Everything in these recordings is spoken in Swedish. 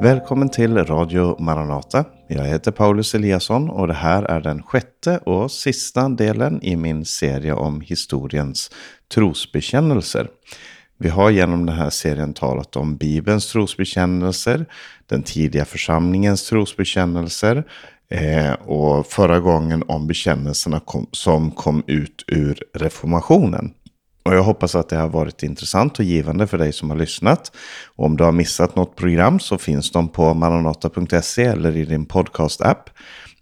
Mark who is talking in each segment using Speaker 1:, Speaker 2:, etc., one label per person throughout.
Speaker 1: Välkommen till Radio Maranata. Jag heter Paulus Eliasson och det här är den sjätte och sista delen i min serie om historiens trosbekännelser. Vi har genom den här serien talat om Bibelns trosbekännelser, den tidiga församlingens trosbekännelser eh, och förra gången om bekännelserna som kom ut ur reformationen. Och jag hoppas att det har varit intressant och givande för dig som har lyssnat. Och om du har missat något program så finns de på maranata.se eller i din podcast-app.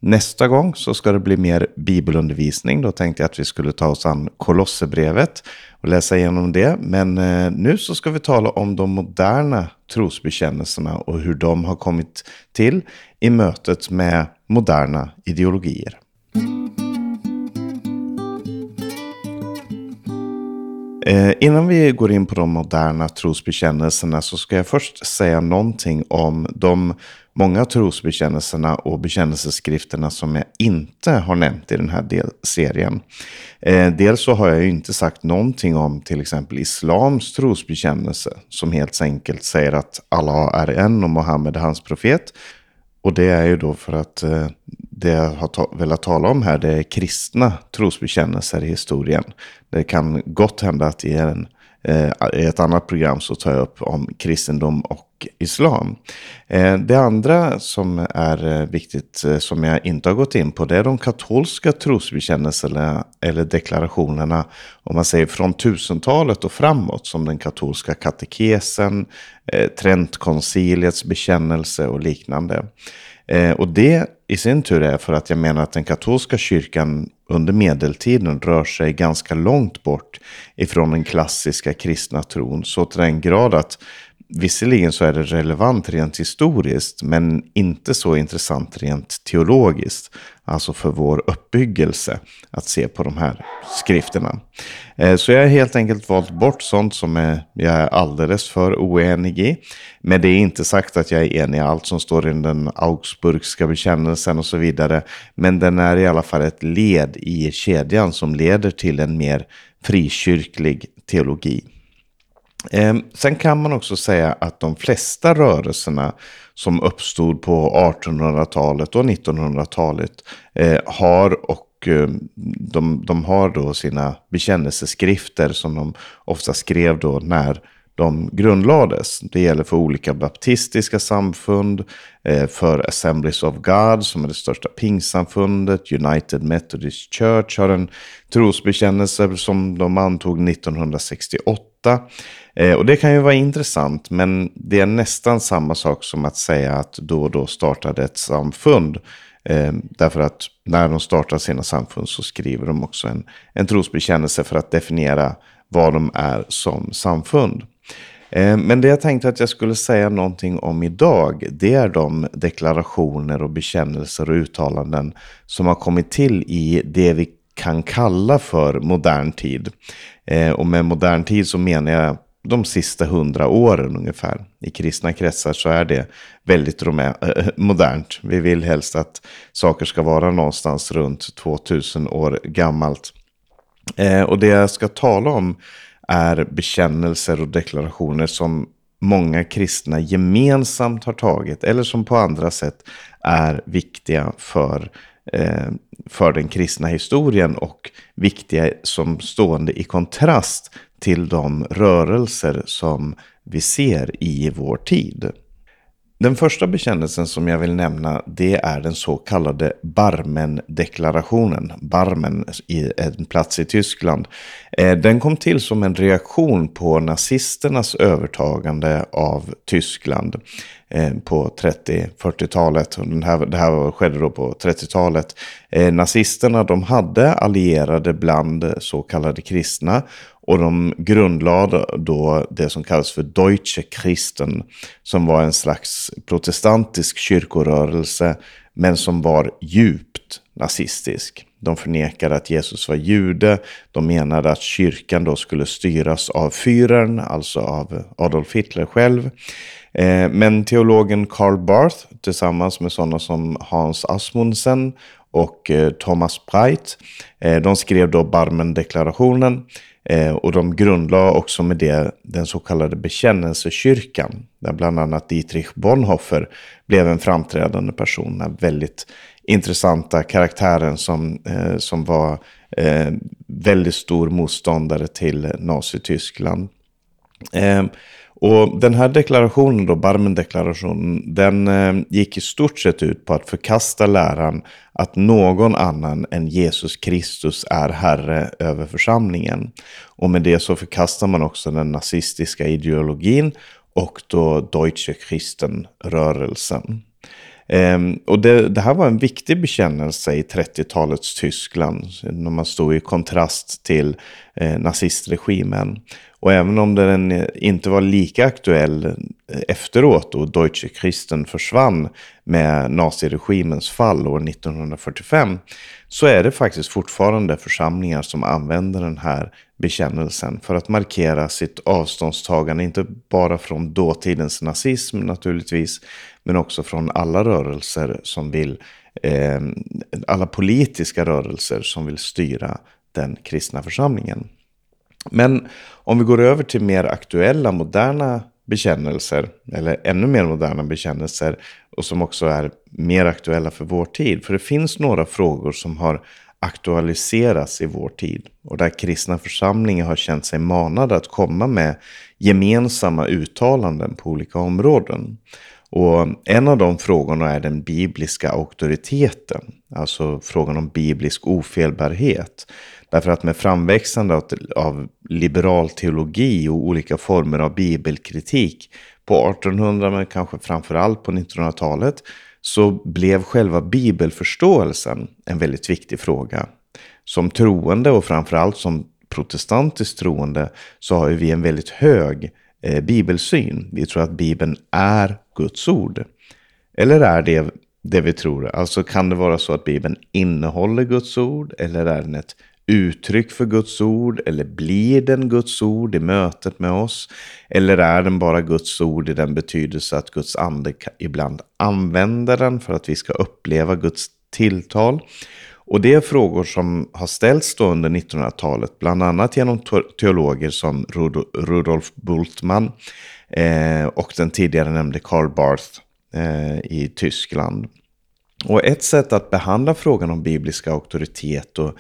Speaker 1: Nästa gång så ska det bli mer bibelundervisning. Då tänkte jag att vi skulle ta oss an Kolosserbrevet och läsa igenom det. Men eh, nu så ska vi tala om de moderna trosbekännelserna och hur de har kommit till i mötet med moderna ideologier. Eh, innan vi går in på de moderna trosbekännelserna så ska jag först säga någonting om de många trosbekännelserna och bekännelseskrifterna som jag inte har nämnt i den här del serien. Eh, dels så har jag ju inte sagt någonting om till exempel islams trosbekännelse som helt enkelt säger att Allah är en och Mohammed är hans profet. Och det är ju då för att eh, det jag har ta velat tala om här det är kristna trosbekännelser i historien. Det kan gott hända att i, en, eh, i ett annat program så tar jag upp om kristendom och islam. Eh, det andra som är eh, viktigt eh, som jag inte har gått in på det är de katolska trosbekännelserna eller deklarationerna om man säger från 1000-talet och framåt som den katolska katekesen, eh, Trentkonciliets bekännelse och liknande. Eh, och det i sin tur är för att jag menar att den katolska kyrkan under medeltiden rör sig ganska långt bort ifrån den klassiska kristna tron. Så till den grad att visserligen så är det relevant rent historiskt, men inte så intressant rent teologiskt. Alltså för vår uppbyggelse att se på de här skrifterna. Eh, så jag har helt enkelt valt bort sånt som jag är alldeles för oenig i. Men det är inte sagt att jag är enig i allt som står i den Augsburgska bekännelsen och så vidare. Men den är i alla fall ett led i kedjan som leder till en mer frikyrklig teologi. Ehm, sen kan man också säga att de flesta rörelserna som uppstod på 1800-talet och 1900-talet eh, har och ehm, de, de, har då sina bekännelseskrifter som de ofta skrev då när de grundlades. Det gäller för olika baptistiska samfund, eh, för Assemblies of God som är det största pingsamfundet, United Methodist Church har en trosbekännelse som de antog 1968. Eh, och det kan ju vara intressant, men det är nästan samma sak som att säga att då och då startade ett samfund. Eh, därför att när de startar sina samfund så skriver de också en, en trosbekännelse för att definiera vad de är som samfund. Eh, men det jag tänkte att jag skulle säga någonting om idag, det är de deklarationer och bekännelser och uttalanden som har kommit till i det vi kan kalla för modern tid. Eh, och med modern tid så menar jag de sista hundra åren ungefär. I kristna kretsar så är det väldigt äh, modernt. Vi vill helst att saker ska vara någonstans runt 2000 år gammalt. Eh, och det jag ska tala om är bekännelser och deklarationer som många kristna gemensamt har tagit eller som på andra sätt är viktiga för, eh, för den kristna historien och viktiga som stående i kontrast till de rörelser som vi ser i vår tid. Den första bekännelsen som jag vill nämna det är den så kallade Barmen-deklarationen. Barmen är en plats i Tyskland. Eh, den kom till som en reaktion på nazisternas övertagande av Tyskland eh, på 30-40-talet. Det här skedde då på 30-talet. Eh, nazisterna de hade allierade bland så kallade kristna och de grundlade då det som kallas för Deutsche Christen, som var en slags protestantisk kyrkorörelse, men som var djupt nazistisk. De förnekade att Jesus var jude. De menade att kyrkan då skulle styras av Führern, alltså av Adolf Hitler själv. Eh, men teologen Karl Barth, tillsammans med sådana som Hans Asmundsen och eh, Thomas Breit, eh, de skrev då Barmendeklarationen och de grundlade också med det den så kallade bekännelsekyrkan. Där bland annat Dietrich Bonhoeffer blev en framträdande person. Den väldigt intressanta karaktären som, som var väldigt stor motståndare till Nazityskland. Och den här deklarationen, då, Barmendeklarationen, den eh, gick i stort sett ut på att förkasta läran att någon annan än Jesus Kristus är herre över församlingen. Och med det så förkastar man också den nazistiska ideologin och då Deutsche Christenrörelsen. Um, och det, det, här var en viktig bekännelse i 30-talets Tyskland, när man stod i kontrast till eh, nazistregimen. Och även om den inte var lika aktuell eh, efteråt och Deutsche Christen försvann med naziregimens fall år 1945 så är det faktiskt fortfarande församlingar som använder den här bekännelsen för att markera sitt avståndstagande, inte bara från dåtidens nazism naturligtvis, men också från alla rörelser som vill, eh, alla politiska rörelser som vill styra den kristna församlingen. Men om vi går över till mer aktuella, moderna bekännelser, eller ännu mer moderna bekännelser, och som också är mer aktuella för vår tid. För det finns några frågor som har aktualiseras i vår tid och där kristna församlingar har känt sig manade att komma med gemensamma uttalanden på olika områden. Och en av de frågorna är den bibliska auktoriteten, alltså frågan om biblisk ofelbarhet. Därför att med framväxande av liberal teologi och olika former av bibelkritik på 1800 men kanske framförallt på 1900-talet så blev själva bibelförståelsen en väldigt viktig fråga. Som troende och framförallt som protestantiskt troende så har vi en väldigt hög eh, bibelsyn. Vi tror att Bibeln är Guds ord. Eller är det det vi tror? Alltså kan det vara så att Bibeln innehåller Guds ord eller är den ett uttryck för Guds ord? Eller blir den Guds ord i mötet med oss? Eller är den bara Guds ord i den betydelse att Guds ande ibland använder den för att vi ska uppleva Guds tilltal? Och det är frågor som har ställts då under 1900-talet, bland annat genom teologer som Rudolf Bultmann eh, och den tidigare nämnde Karl Barth eh, i Tyskland. Och ett sätt att behandla frågan om bibliska auktoritet och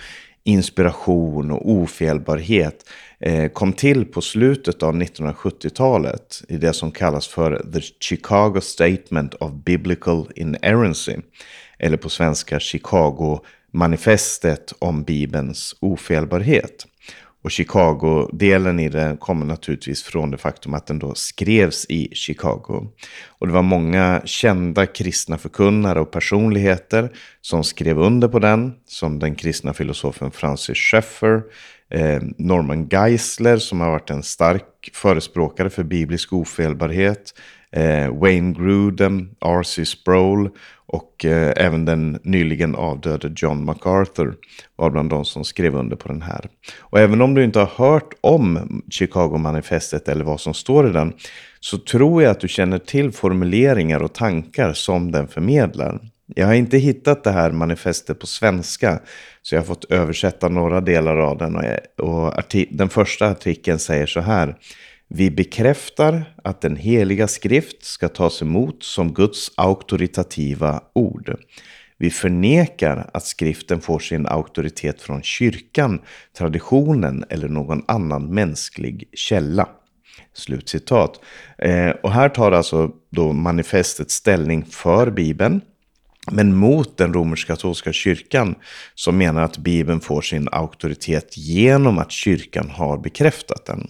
Speaker 1: inspiration och ofelbarhet eh, kom till på slutet av 1970-talet i det som kallas för The Chicago Statement of Biblical Inerrancy. Eller på svenska Chicago-manifestet om Bibelns ofelbarhet. Och Chicago-delen i det kommer naturligtvis från det faktum att den då skrevs i Chicago. Och det var många kända kristna förkunnare och personligheter som skrev under på den. Som den kristna filosofen Francis Schaeffer, eh, Norman Geisler som har varit en stark förespråkare för biblisk ofelbarhet. Eh, Wayne Grudem, R.C. Sproul och eh, även den nyligen avdöde John MacArthur var bland de som skrev under på den här. Och även om du inte har hört om Chicago-manifestet eller vad som står i den så tror jag att du känner till formuleringar och tankar som den förmedlar. Jag har inte hittat det här manifestet på svenska så jag har fått översätta några delar av den. Och, och den första artikeln säger så här. Vi bekräftar att den heliga skrift ska tas emot som Guds auktoritativa ord. Vi förnekar att skriften får sin auktoritet från kyrkan, traditionen eller någon annan mänsklig källa. Slutcitat. Eh, och här tar alltså då manifestet ställning för Bibeln. Men mot den romersk-katolska kyrkan som menar att Bibeln får sin auktoritet genom att kyrkan har bekräftat den.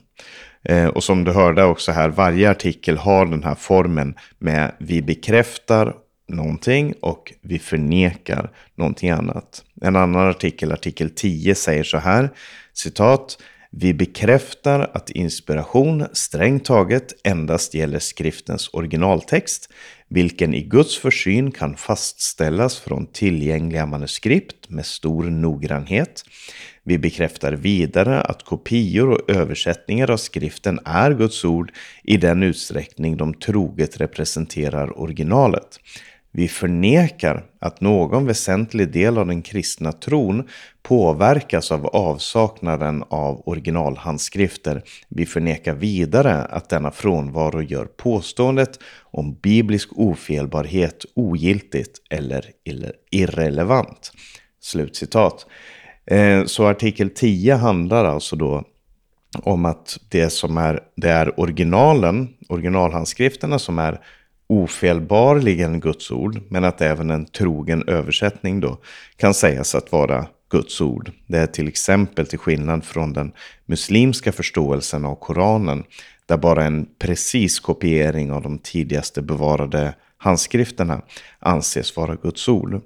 Speaker 1: Eh, och som du hörde också här, varje artikel har den här formen med vi bekräftar någonting och vi förnekar någonting annat. En annan artikel, artikel 10, säger så här, citat, vi bekräftar att inspiration strängt taget endast gäller skriftens originaltext, vilken i Guds försyn kan fastställas från tillgängliga manuskript med stor noggrannhet. Vi bekräftar vidare att kopior och översättningar av skriften är Guds ord i den utsträckning de troget representerar originalet. Vi förnekar att någon väsentlig del av den kristna tron påverkas av avsaknaden av originalhandskrifter. Vi förnekar vidare att denna frånvaro gör påståendet om biblisk ofelbarhet ogiltigt eller irrelevant. Slutcitat. Eh, så artikel 10 handlar alltså då om att det som är, det är originalen, originalhandskrifterna som är ofelbarligen Guds ord, men att även en trogen översättning då kan sägas att vara Guds ord. Det är till exempel till skillnad från den muslimska förståelsen av Koranen, där bara en precis kopiering av de tidigaste bevarade handskrifterna anses vara Guds ord.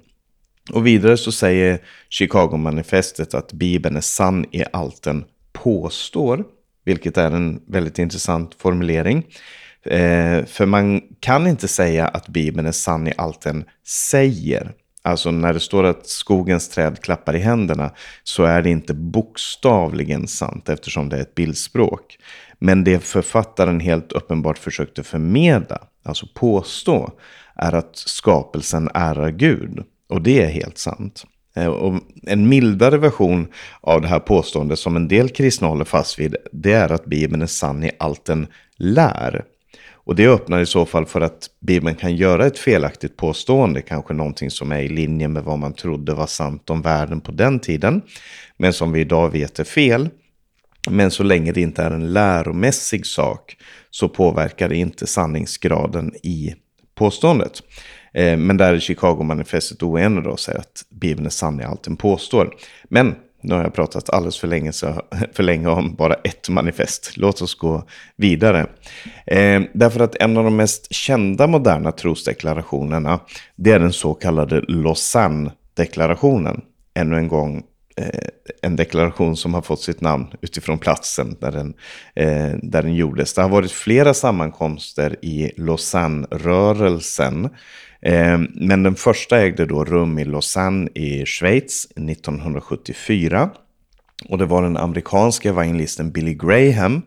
Speaker 1: Och vidare så säger Chicago-manifestet att Bibeln är sann i allt den påstår, vilket är en väldigt intressant formulering. Eh, för man kan inte säga att Bibeln är sann i allt den säger. Alltså när det står att skogens träd klappar i händerna så är det inte bokstavligen sant eftersom det är ett bildspråk. Men det författaren helt uppenbart försökte förmedla, alltså påstå, är att skapelsen ärar Gud. Och det är helt sant. Eh, och en mildare version av det här påståendet som en del kristna håller fast vid, det är att Bibeln är sann i allt den lär. Och det öppnar i så fall för att Bibeln kan göra ett felaktigt påstående, kanske någonting som är i linje med vad man trodde var sant om världen på den tiden, men som vi idag vet är fel. Men så länge det inte är en läromässig sak så påverkar det inte sanningsgraden i påståendet. Eh, men där är Chicago-manifestet oenig och säger att Bibeln är sann i allt den påstår. Men nu har jag pratat alldeles för länge, så, för länge om bara ett manifest. Låt oss gå vidare. Eh, därför att en av de mest kända moderna trosdeklarationerna, det är den så kallade Lausanne-deklarationen. Ännu en gång eh, en deklaration som har fått sitt namn utifrån platsen där den, eh, där den gjordes. Det har varit flera sammankomster i Lausanne-rörelsen Eh, men den första ägde då rum i Lausanne i Schweiz 1974. Och det var den amerikanska evangelisten Billy Graham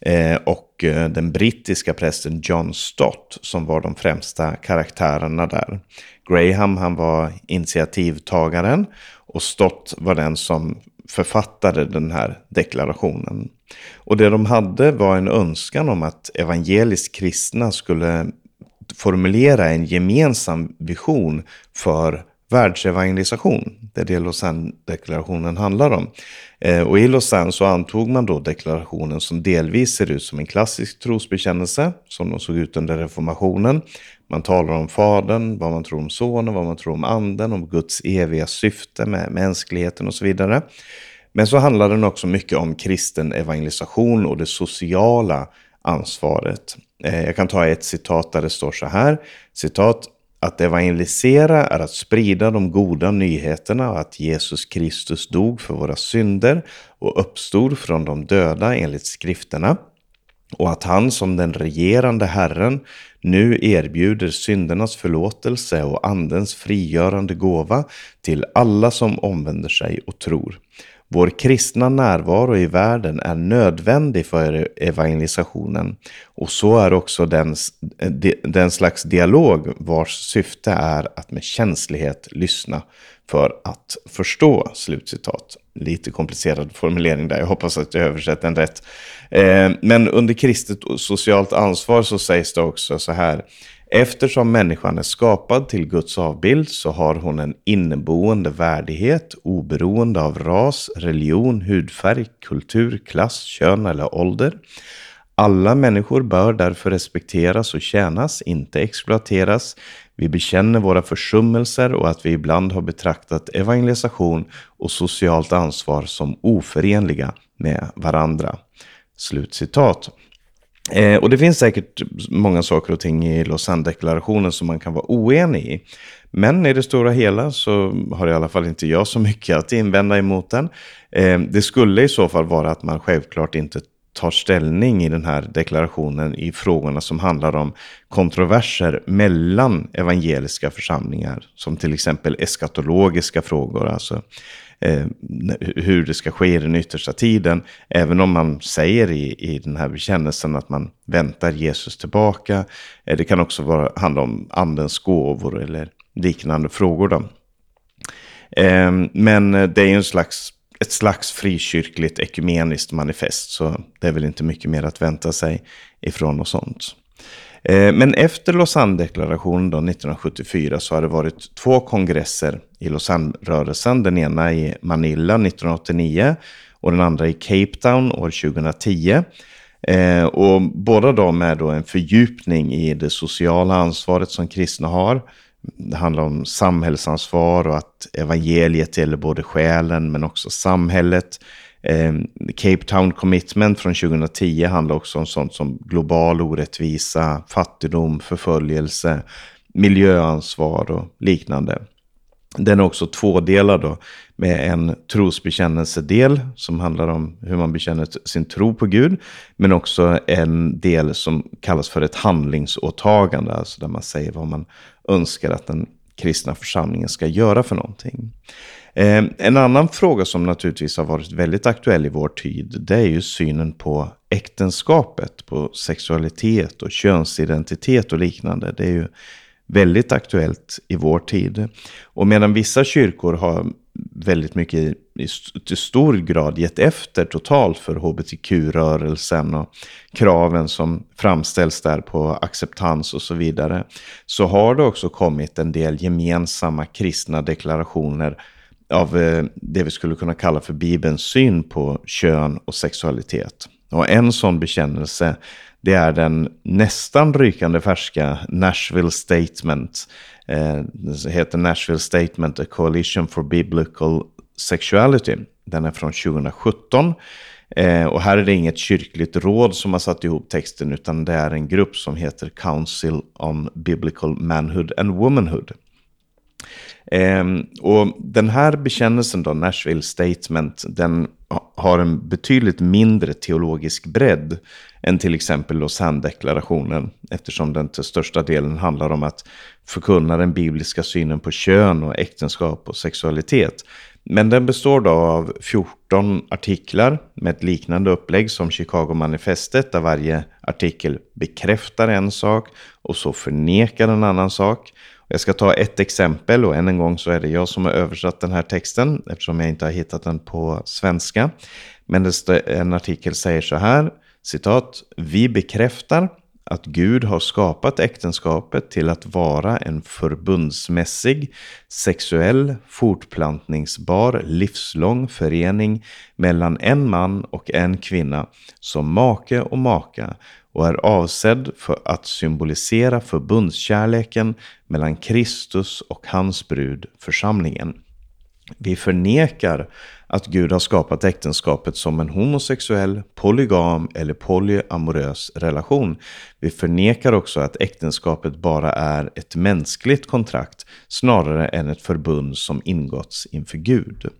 Speaker 1: eh, och eh, den brittiska prästen John Stott som var de främsta karaktärerna där. Graham han var initiativtagaren och Stott var den som författade den här deklarationen. Och det de hade var en önskan om att evangeliskt kristna skulle formulera en gemensam vision för världsevangelisation. Det är det Lausanne-deklarationen handlar om. Eh, och i Lausanne så antog man då deklarationen som delvis ser ut som en klassisk trosbekännelse, som de såg ut under reformationen. Man talar om Fadern, vad man tror om Sonen, vad man tror om Anden, om Guds eviga syfte med mänskligheten och så vidare. Men så handlar den också mycket om kristen evangelisation och det sociala ansvaret. Eh, jag kan ta ett citat där det står så här. Citat. Att evangelisera är att sprida de goda nyheterna och att Jesus Kristus dog för våra synder och uppstod från de döda enligt skrifterna. Och att han som den regerande Herren nu erbjuder syndernas förlåtelse och andens frigörande gåva till alla som omvänder sig och tror. Vår kristna närvaro i världen är nödvändig för evangelisationen och så är också den, den slags dialog vars syfte är att med känslighet lyssna för att förstå. Slutcitat. Lite komplicerad formulering där, jag hoppas att jag översätter den rätt. Eh, men under kristet socialt ansvar så sägs det också så här. Eftersom människan är skapad till Guds avbild så har hon en inneboende värdighet oberoende av ras, religion, hudfärg, kultur, klass, kön eller ålder. Alla människor bör därför respekteras och tjänas, inte exploateras. Vi bekänner våra försummelser och att vi ibland har betraktat evangelisation och socialt ansvar som oförenliga med varandra. Slutcitat. Eh, och det finns säkert många saker och ting i Lausanne-deklarationen som man kan vara oenig i. Men i det stora hela så har i alla fall inte jag så mycket att invända emot den. Eh, det skulle i så fall vara att man självklart inte tar ställning i den här deklarationen i frågorna som handlar om kontroverser mellan evangeliska församlingar. Som till exempel eskatologiska frågor, alltså eh, hur det ska ske i den yttersta tiden. Även om man säger i, i den här bekännelsen att man väntar Jesus tillbaka. Eh, det kan också vara, handla om andens gåvor eller liknande frågor. Då. Ehm, eh, men det är ju en slags ett slags frikyrkligt ekumeniskt manifest. Så det är väl inte mycket mer att vänta sig ifrån och sånt. Eh, men efter Lausanne-deklarationen 1974 så har det varit två kongresser i Lausanne-rörelsen. Den ena i Manila 1989 och den andra i Cape Town år 2010. Eh, och båda de är då en fördjupning i det sociala ansvaret som kristna har. Det handlar om samhällsansvar och att evangeliet gäller både själen men också samhället. Ehm, Cape Town Commitment från 2010 handlar också om sånt som global orättvisa, fattigdom, förföljelse, miljöansvar och liknande. Den är också tvådelad då, med en trosbekännelsedel som handlar om hur man bekänner sin tro på Gud. Men också en del som kallas för ett handlingsåtagande, alltså där man säger vad man önskar att den kristna församlingen ska göra för någonting. Ehm, en annan fråga som naturligtvis har varit väldigt aktuell i vår tid, det är ju synen på äktenskapet, på sexualitet och könsidentitet och liknande. Det är ju väldigt aktuellt i vår tid. Och medan vissa kyrkor har väldigt mycket i, till stor grad gett efter totalt för hbtq-rörelsen och kraven som framställs där på acceptans och så vidare. Så har det också kommit en del gemensamma kristna deklarationer av eh, det vi skulle kunna kalla för Bibelns syn på kön och sexualitet. Och en sån bekännelse det är den nästan rykande färska Nashville Statement. Eh, det heter Nashville Statement, A Coalition for Biblical Sexuality. Den är från 2017. Eh, och här är det inget kyrkligt råd som har satt ihop texten utan det är en grupp som heter Council on Biblical Manhood and Womanhood. Ehm, och den här bekännelsen då, Nashville Statement, den har en betydligt mindre teologisk bredd än till exempel Lausanne-deklarationen. Eftersom den till största delen handlar om att förkunna den bibliska synen på kön och äktenskap och sexualitet. Men den består då av 14 artiklar med ett liknande upplägg som Chicago-manifestet där varje artikel bekräftar en sak och så förnekar en annan sak. Jag ska ta ett exempel och än en gång så är det jag som har översatt den här texten eftersom jag inte har hittat den på svenska. Men en artikel säger så här, citat, vi bekräftar att Gud har skapat äktenskapet till att vara en förbundsmässig, sexuell, fortplantningsbar, livslång förening mellan en man och en kvinna som make och maka och är avsedd för att symbolisera förbundskärleken mellan Kristus och hans brud, församlingen. Vi förnekar att Gud har skapat äktenskapet som en homosexuell, polygam eller polyamorös relation. Vi förnekar också att äktenskapet bara är ett mänskligt kontrakt snarare än ett förbund som ingåtts inför Gud.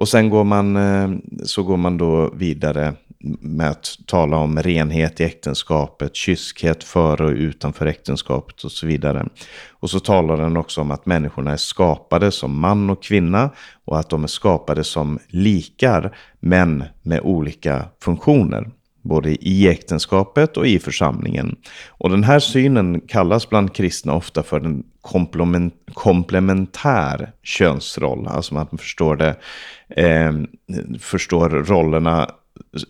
Speaker 1: Och sen går man, eh, så går man då vidare med att tala om renhet i äktenskapet, kyskhet före och utanför äktenskapet och så vidare. Och så talar den också om att människorna är skapade som man och kvinna och att de är skapade som likar, men med olika funktioner. Både i äktenskapet och i församlingen. Och den här synen kallas bland kristna ofta för en komplementär könsroll. Alltså att man förstår det, eh, förstår rollerna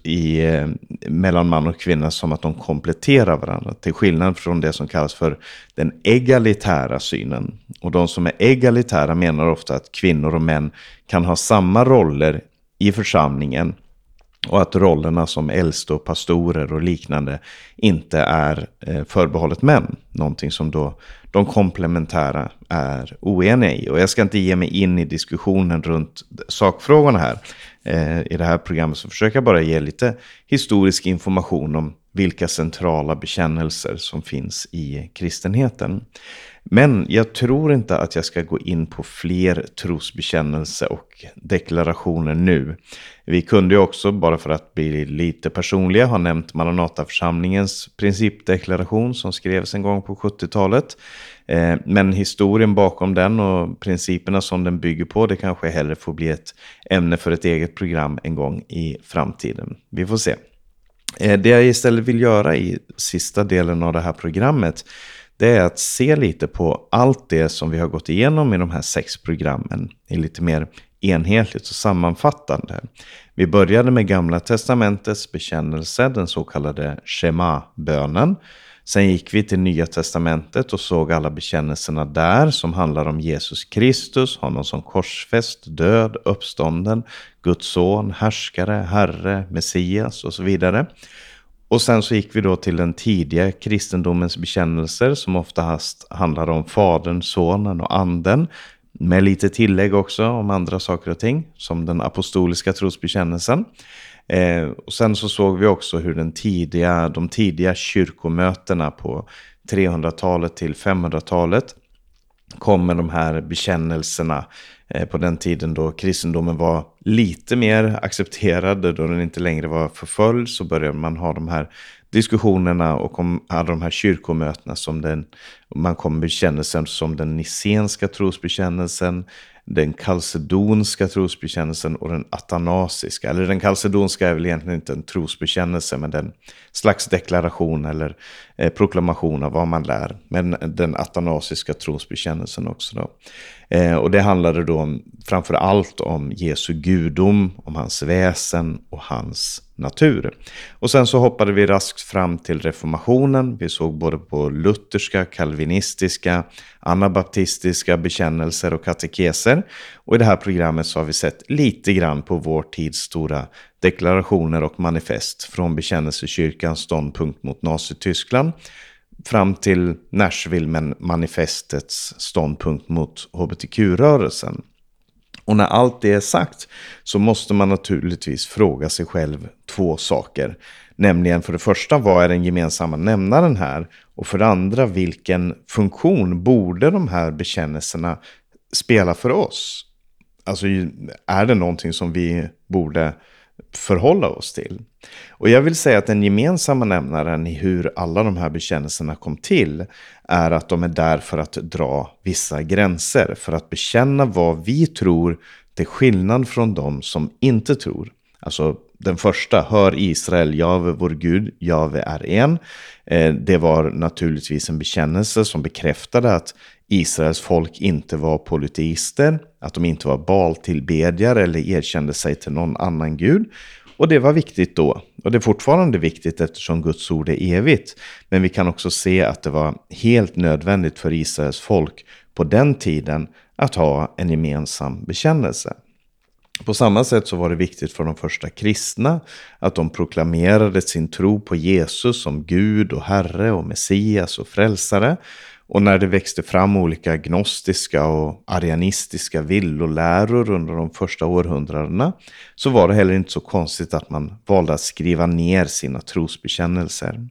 Speaker 1: i, eh, mellan man och kvinna som att de kompletterar varandra. Till skillnad från det som kallas för den egalitära synen. Och de som är egalitära menar ofta att kvinnor och män kan ha samma roller i församlingen. Och att rollerna som äldste och pastorer och liknande inte är eh, förbehållet män. Någonting som då de komplementära är oeniga i. Och jag ska inte ge mig in i diskussionen runt sakfrågorna här. Eh, I det här programmet så försöker jag bara ge lite historisk information om vilka centrala bekännelser som finns i kristenheten. Men jag tror inte att jag ska gå in på fler trosbekännelse och deklarationer nu. Vi kunde ju också, bara för att bli lite personliga, ha nämnt Maranataförsamlingens principdeklaration som skrevs en gång på 70-talet. Eh, men historien bakom den och principerna som den bygger på, det kanske hellre får bli ett ämne för ett eget program en gång i framtiden. Vi får se. Eh, det jag istället vill göra i sista delen av det här programmet det är att se lite på allt det som vi har gått igenom i de här sex programmen i lite mer enhetligt och sammanfattande. Vi började med Gamla Testamentets bekännelse, den så kallade Shema-bönen. Sen gick vi till Nya Testamentet och såg alla bekännelserna där som handlar om Jesus Kristus, honom som korsfäst, död, uppstånden, Guds son, härskare, herre, Messias och så vidare. Och sen så gick vi då till den tidiga kristendomens bekännelser som oftast handlar om Fadern, Sonen och Anden. Med lite tillägg också om andra saker och ting, som den apostoliska trosbekännelsen. Eh, och sen så såg vi också hur den tidiga, de tidiga kyrkomötena på 300-talet till 500-talet kom med de här bekännelserna Eh, på den tiden då kristendomen var lite mer accepterad, då den inte längre var förföljd, så började man ha de här diskussionerna och om, hade de här kyrkomötena som den, man kom med bekännelsen som den nicenska trosbekännelsen, den kalcedonska trosbekännelsen och den atanasiska. Eller den kalcedonska är väl egentligen inte en trosbekännelse, men den slags deklaration eller Eh, proklamation av vad man lär. Men den atanasiska trosbekännelsen också då. Eh, och det handlade då om, framför allt om Jesu gudom, om hans väsen och hans natur. Och sen så hoppade vi raskt fram till reformationen. Vi såg både på lutherska, kalvinistiska, anabaptistiska bekännelser och katekeser. Och i det här programmet så har vi sett lite grann på vår tids stora deklarationer och manifest från bekännelsekyrkans ståndpunkt mot Nazityskland fram till Nashville-manifestets ståndpunkt mot hbtq-rörelsen. Och när allt det är sagt så måste man naturligtvis fråga sig själv två saker. Nämligen för det första, vad är den gemensamma nämnaren här? Och för det andra, vilken funktion borde de här bekännelserna spela för oss? Alltså, är det någonting som vi borde förhålla oss till? Och jag vill säga att den gemensamma nämnaren i hur alla de här bekännelserna kom till är att de är där för att dra vissa gränser, för att bekänna vad vi tror till skillnad från de som inte tror. Alltså den första, hör Israel, Jave vår Gud, Jave är en. Eh, det var naturligtvis en bekännelse som bekräftade att Israels folk inte var polyteister, att de inte var baltillbedjare eller erkände sig till någon annan gud. Och det var viktigt då. Och det är fortfarande viktigt eftersom Guds ord är evigt. Men vi kan också se att det var helt nödvändigt för Israels folk på den tiden att ha en gemensam bekännelse. På samma sätt så var det viktigt för de första kristna att de proklamerade sin tro på Jesus som Gud och Herre och Messias och frälsare. Och när det växte fram olika gnostiska och arianistiska villoläror under de första århundradena så var det heller inte så konstigt att man valde att skriva ner sina trosbekännelser.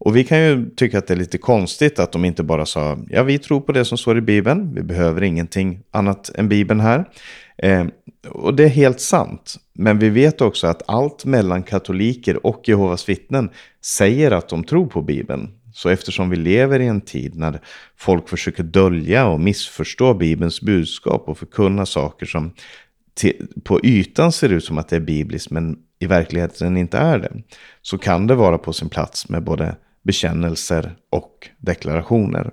Speaker 1: Och vi kan ju tycka att det är lite konstigt att de inte bara sa ja vi tror på det som står i Bibeln, vi behöver ingenting annat än Bibeln här. Eh, och det är helt sant. Men vi vet också att allt mellan katoliker och Jehovas vittnen säger att de tror på Bibeln. Så eftersom vi lever i en tid när folk försöker dölja och missförstå Bibelns budskap och förkunna saker som på ytan ser ut som att det är bibliskt men i verkligheten inte är det. Så kan det vara på sin plats med både bekännelser och deklarationer.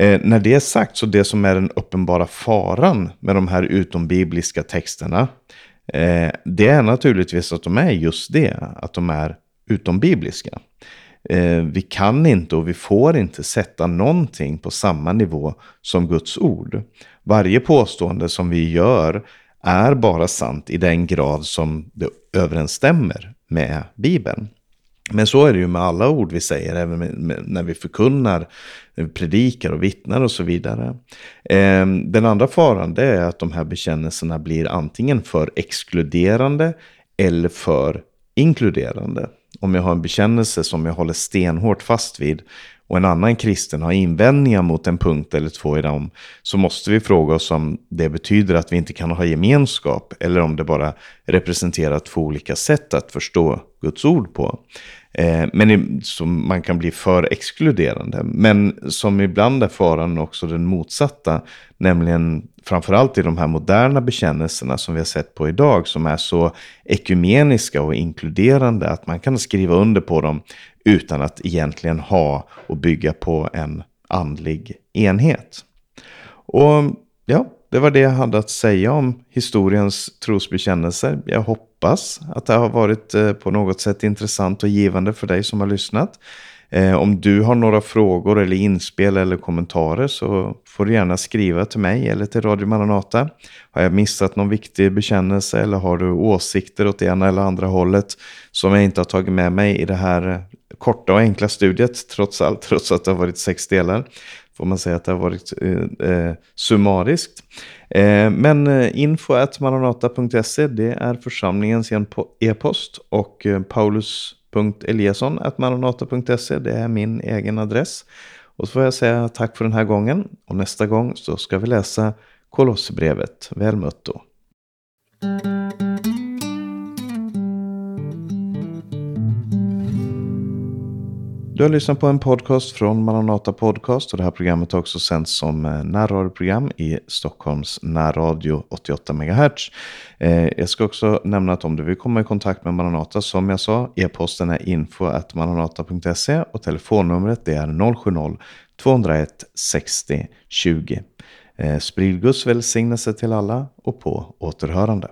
Speaker 1: Eh, när det är sagt så det som är den uppenbara faran med de här utombibliska texterna eh, det är naturligtvis att de är just det, att de är utombibliska. Eh, vi kan inte och vi får inte sätta någonting på samma nivå som Guds ord. Varje påstående som vi gör är bara sant i den grad som det överensstämmer med Bibeln. Men så är det ju med alla ord vi säger, även med, med, när vi förkunnar, eh, predikar och vittnar och så vidare. Eh, den andra faran det är att de här bekännelserna blir antingen för exkluderande eller för inkluderande. om jag har en bekännelse som jag håller stenhårt fast vid och en annan kristen har invändningar mot en punkt eller två i dem, så måste vi fråga oss om det betyder att vi inte kan ha gemenskap eller om det bara representerar två olika sätt att förstå Guds ord på. Eh, men som man kan bli för exkluderande. Men som ibland är faran också den motsatta, nämligen framförallt i de här moderna bekännelserna som vi har sett på idag, som är så ekumeniska och inkluderande att man kan skriva under på dem utan att egentligen ha och bygga på en andlig enhet. Och ja, det var det jag hade att säga om historiens trosbekännelser. Jag hoppas att det har varit eh, på något sätt intressant och givande för dig som har lyssnat. Eh, om du har några frågor eller inspel eller kommentarer så får du gärna skriva till mig eller till Radio Maranata. Har jag missat någon viktig bekännelse eller har du åsikter åt det ena eller andra hållet som jag inte har tagit med mig i det här korta och enkla studiet trots allt, trots att det har varit sex delar. Får man säga att det har varit eh, eh summariskt. Eh, men eh, maranata.se det är församlingens e-post och eh, paulus.eliasson.maranata.se det är min egen adress. Och så får jag säga tack för den här gången och nästa gång så ska vi läsa Kolosserbrevet. Väl mött då. Du har lyssnat på en podcast från Maranata Podcast och det här programmet har också sänds som eh, närradioprogram i Stockholms närradio 88 MHz. Eh, jag ska också nämna att om du vill komma i kontakt med Maranata som jag sa, e-posten är info.maranata.se och telefonnumret det är 070-201 60 20. Sprid Guds välsignelse till alla och på återhörande.